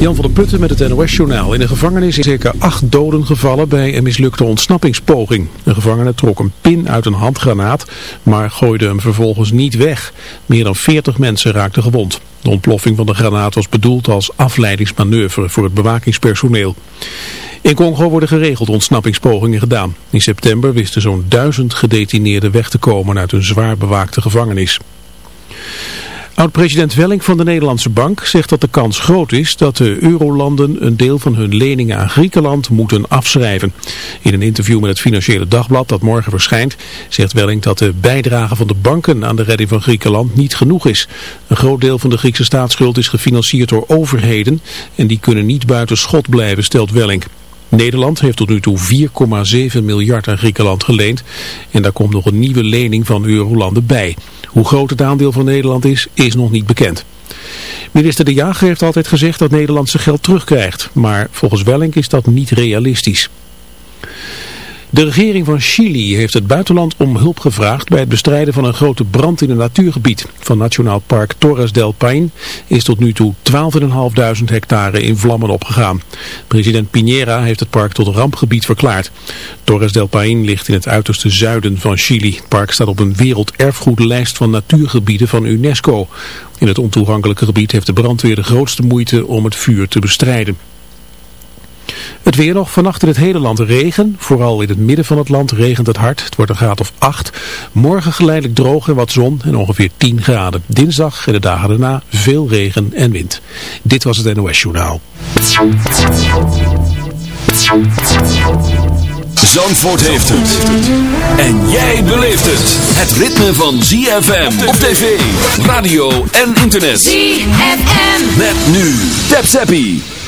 Jan van der Putten met het NOS-journaal. In de gevangenis is zeker acht doden gevallen bij een mislukte ontsnappingspoging. Een gevangene trok een pin uit een handgranaat, maar gooide hem vervolgens niet weg. Meer dan 40 mensen raakten gewond. De ontploffing van de granaat was bedoeld als afleidingsmanoeuvre voor het bewakingspersoneel. In Congo worden geregeld ontsnappingspogingen gedaan. In september wisten zo'n duizend gedetineerden weg te komen uit een zwaar bewaakte gevangenis. Oud-president Welling van de Nederlandse Bank zegt dat de kans groot is dat de eurolanden een deel van hun leningen aan Griekenland moeten afschrijven. In een interview met het Financiële Dagblad dat morgen verschijnt zegt Welling dat de bijdrage van de banken aan de redding van Griekenland niet genoeg is. Een groot deel van de Griekse staatsschuld is gefinancierd door overheden en die kunnen niet buiten schot blijven, stelt Welling. Nederland heeft tot nu toe 4,7 miljard aan Griekenland geleend en daar komt nog een nieuwe lening van eurolanden bij. Hoe groot het aandeel van Nederland is, is nog niet bekend. Minister De Jager heeft altijd gezegd dat Nederland zijn geld terugkrijgt, maar volgens Wellink is dat niet realistisch. De regering van Chili heeft het buitenland om hulp gevraagd bij het bestrijden van een grote brand in een natuurgebied. Van Nationaal Park Torres del Paine is tot nu toe 12.500 hectare in vlammen opgegaan. President Piñera heeft het park tot rampgebied verklaard. Torres del Paine ligt in het uiterste zuiden van Chili. Het park staat op een werelderfgoedlijst van natuurgebieden van UNESCO. In het ontoegankelijke gebied heeft de brandweer de grootste moeite om het vuur te bestrijden. Het weer nog, vannacht in het hele land regen. Vooral in het midden van het land regent het hard. Het wordt een graad of 8. Morgen geleidelijk droog en wat zon en ongeveer 10 graden. Dinsdag en de dagen daarna veel regen en wind. Dit was het NOS Journaal. Zandvoort heeft het. En jij beleeft het. Het ritme van ZFM op tv, radio en internet. ZFM. Met nu. Tap Zappie.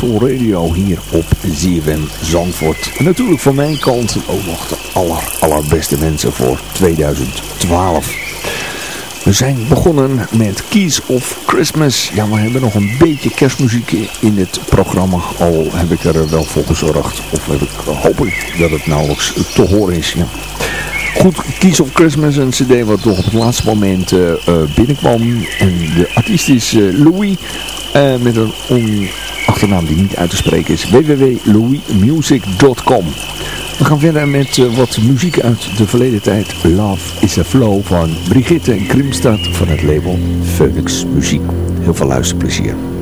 Peaceful Radio hier op ZFM Zandvoort. En natuurlijk van mijn kant ook nog de aller, allerbeste mensen voor 2012. We zijn begonnen met Keys of Christmas. Ja, we hebben nog een beetje kerstmuziek in het programma. Al heb ik er wel voor gezorgd. Of heb ik, hoop dat het nauwelijks te horen is. Ja. Goed, Keys of Christmas, een cd wat toch op het laatste moment uh, binnenkwam. En de artiest is uh, Louis. met een achternaam die niet uit te spreken is. www.louismusic.com we gaan verder met uh, wat muziek uit de verleden tijd. Love is a Flow van Brigitte Krimstad van het label Phoenix Muziek. Heel veel luisterplezier.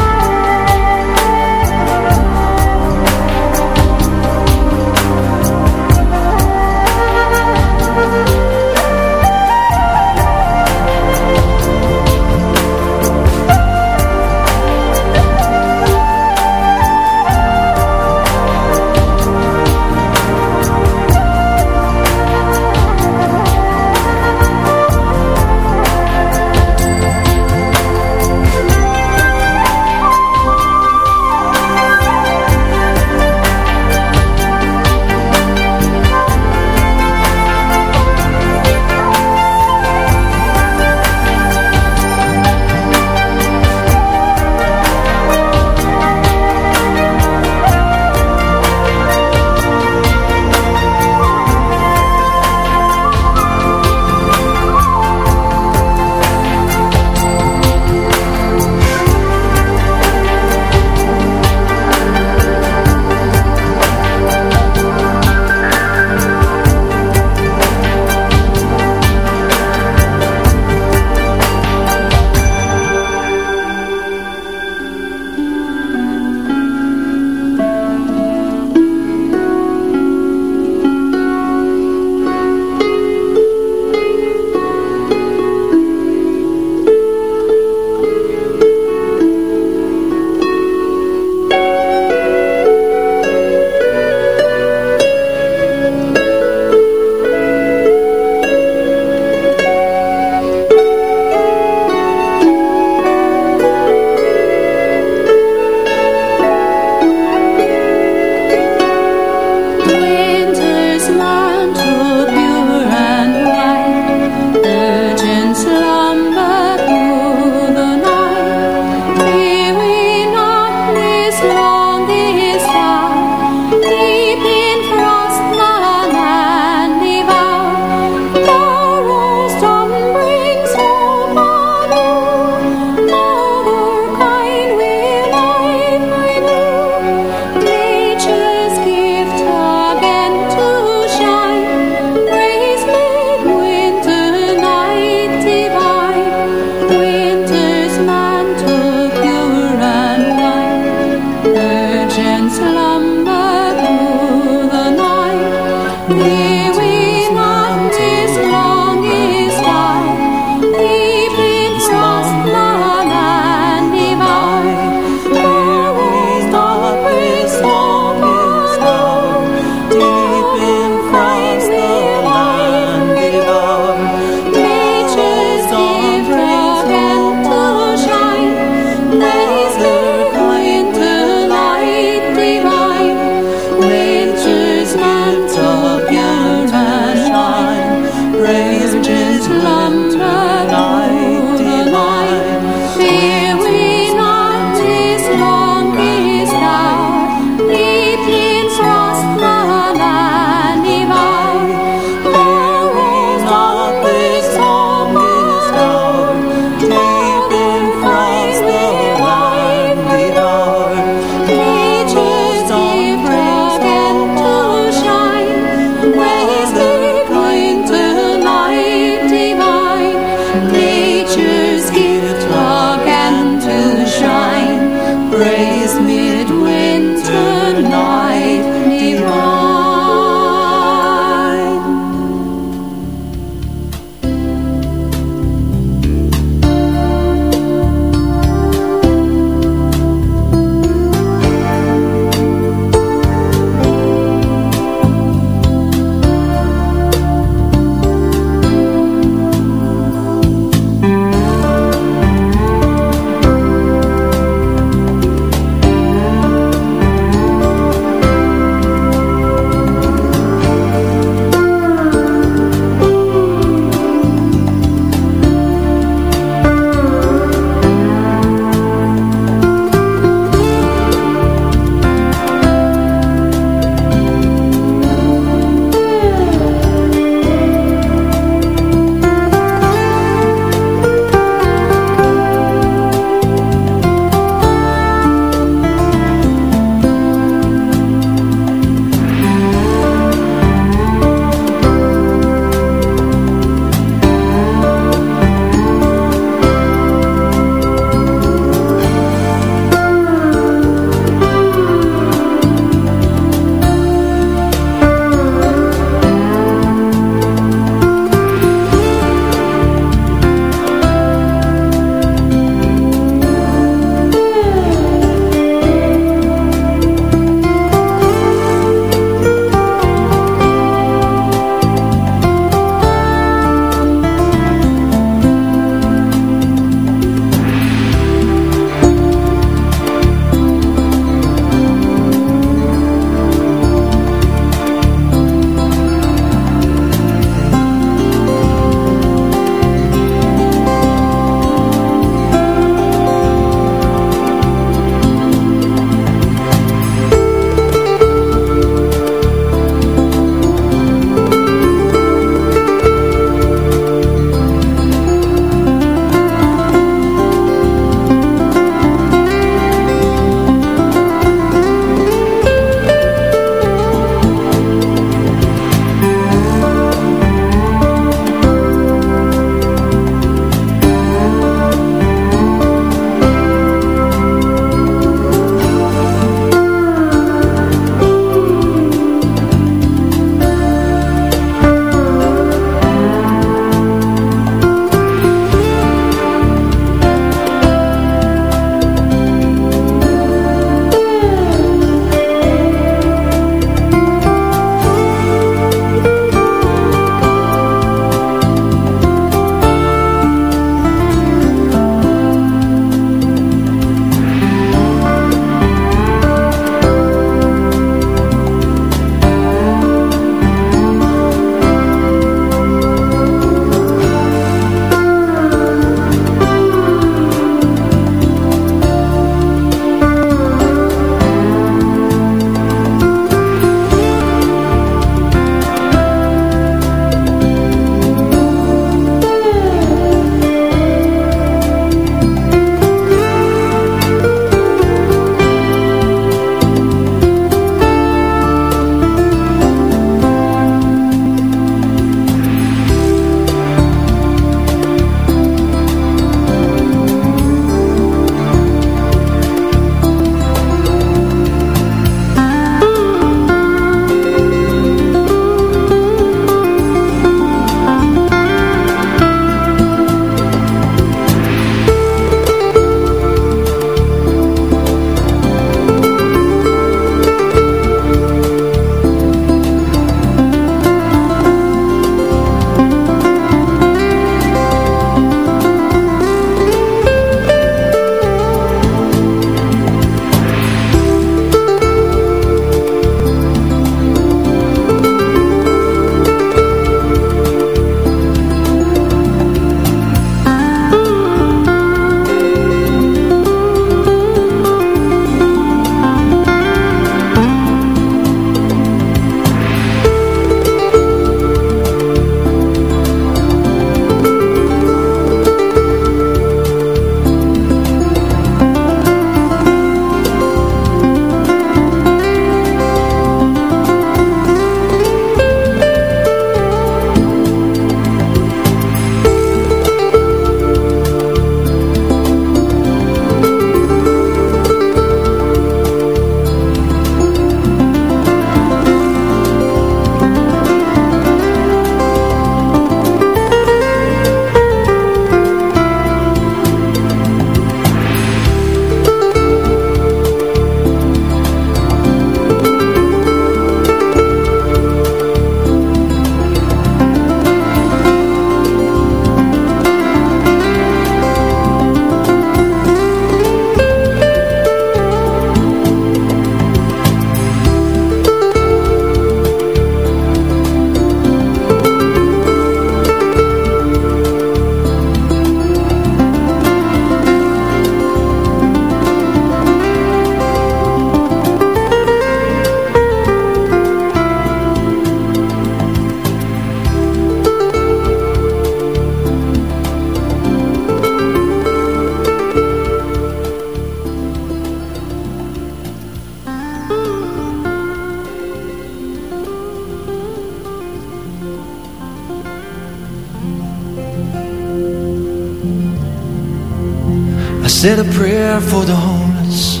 Said a prayer for the homeless.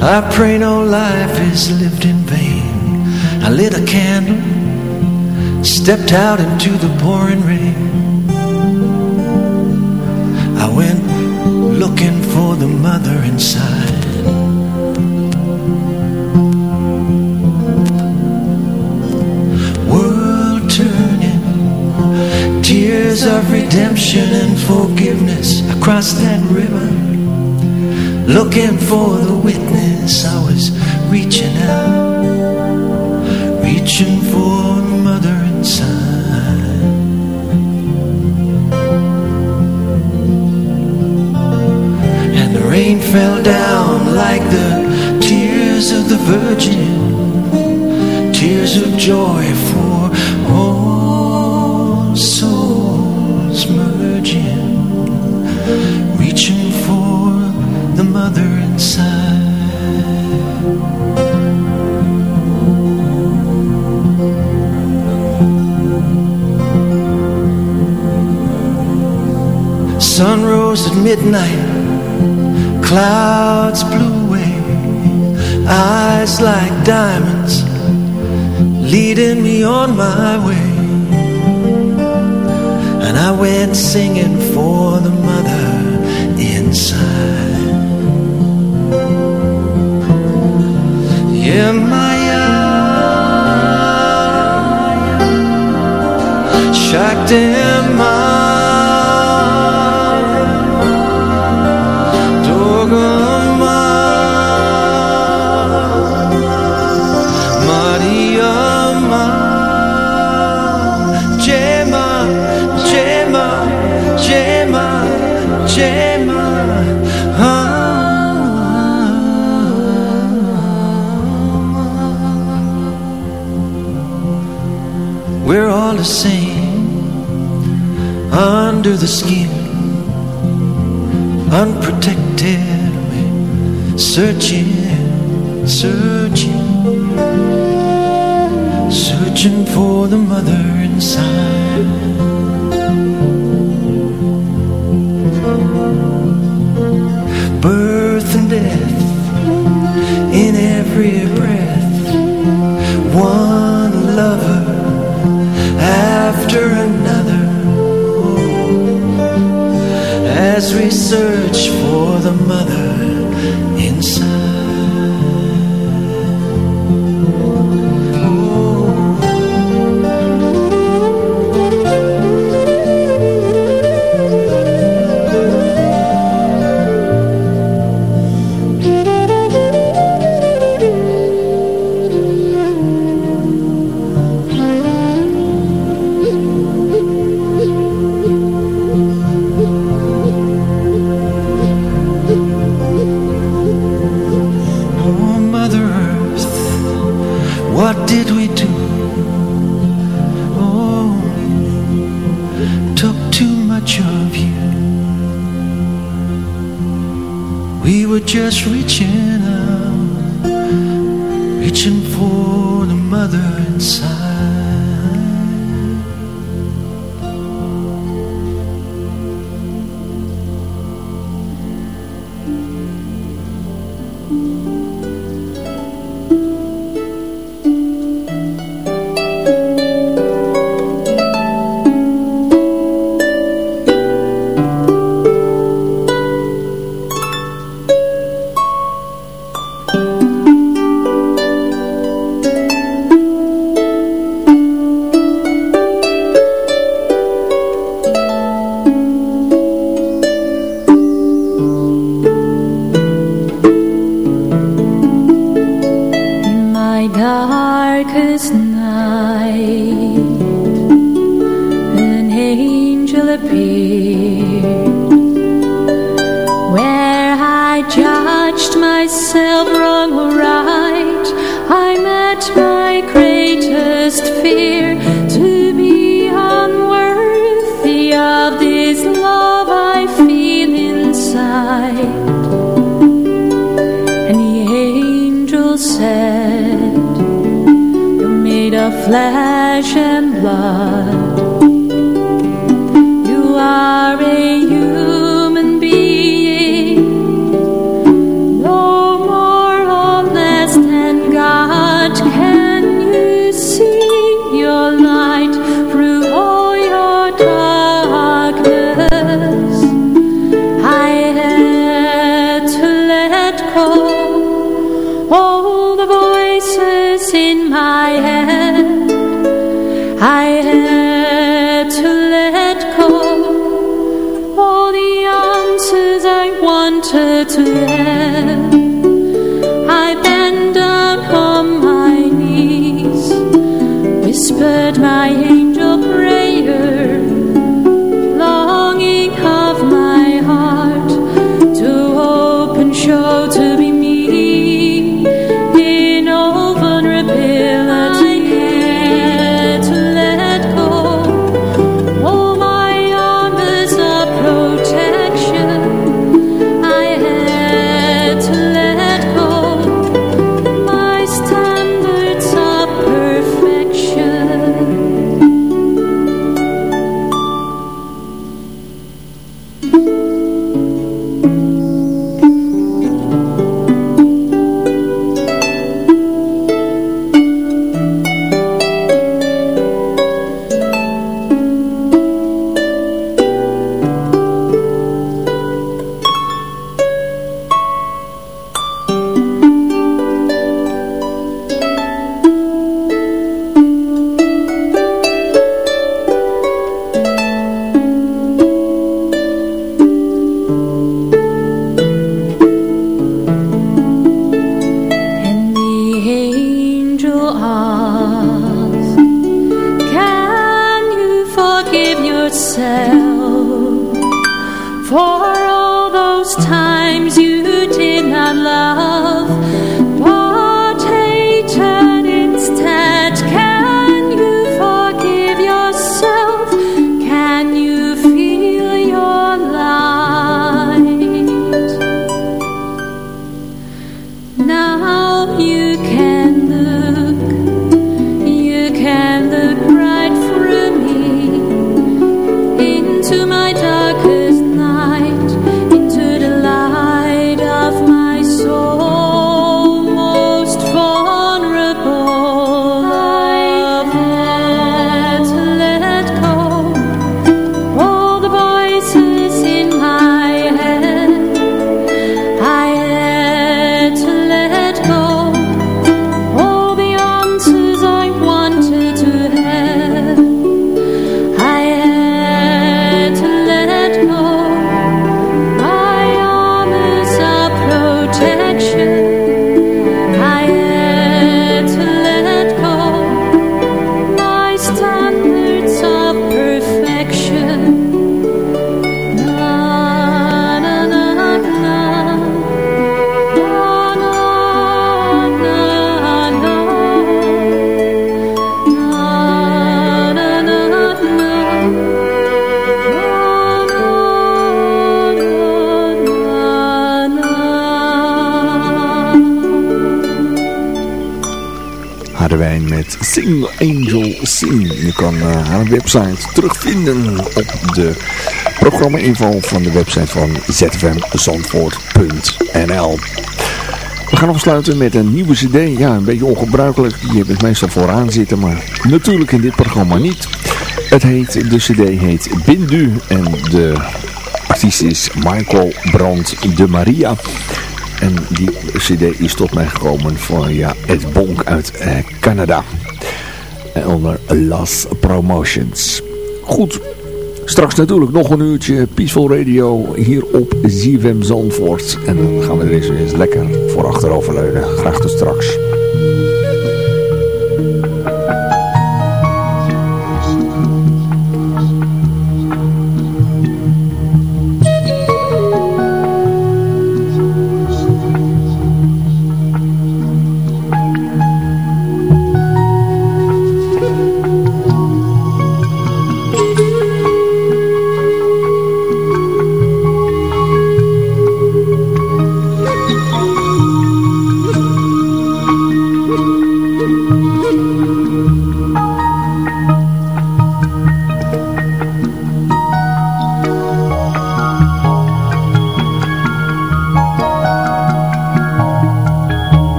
I pray no life is lived in vain. I lit a candle, stepped out into the pouring rain. I went looking for the mother inside. World turning, tears of redemption and forgiveness across that river. Looking for the witness, I was reaching out, reaching for the mother inside. And the rain fell down like the tears of the virgin, tears of joy for the mother inside. Sun rose at midnight, clouds blew away, eyes like diamonds, leading me on my way. And I went singing for the mother inside. Yeah, Maya, Shakti We're all the same under the skin, unprotected. Searching, searching, searching for the mother after another as we search for the mother inside. Just myself wrong or right. I met my greatest fear to be unworthy of this love I feel inside. And the angel said, You're made of flesh and blood. You are a to Met Sing Angel Sing. Je kan eh, haar website terugvinden op de programma-info van de website van zfmzandvoort.nl We gaan afsluiten met een nieuwe cd. Ja, een beetje ongebruikelijk. Die heb ik meestal vooraan zitten, maar natuurlijk in dit programma niet. Het heet, de cd heet Bindu en de artiest is Michael Brandt de Maria. En die cd is tot mij gekomen via Ed Bonk uit eh, Canada. Onder Las Promotions. Goed, straks natuurlijk nog een uurtje Peaceful Radio hier op ZFM Zandvoort. En dan gaan we er eens, eens lekker voor achteroverleunen. Graag tot straks.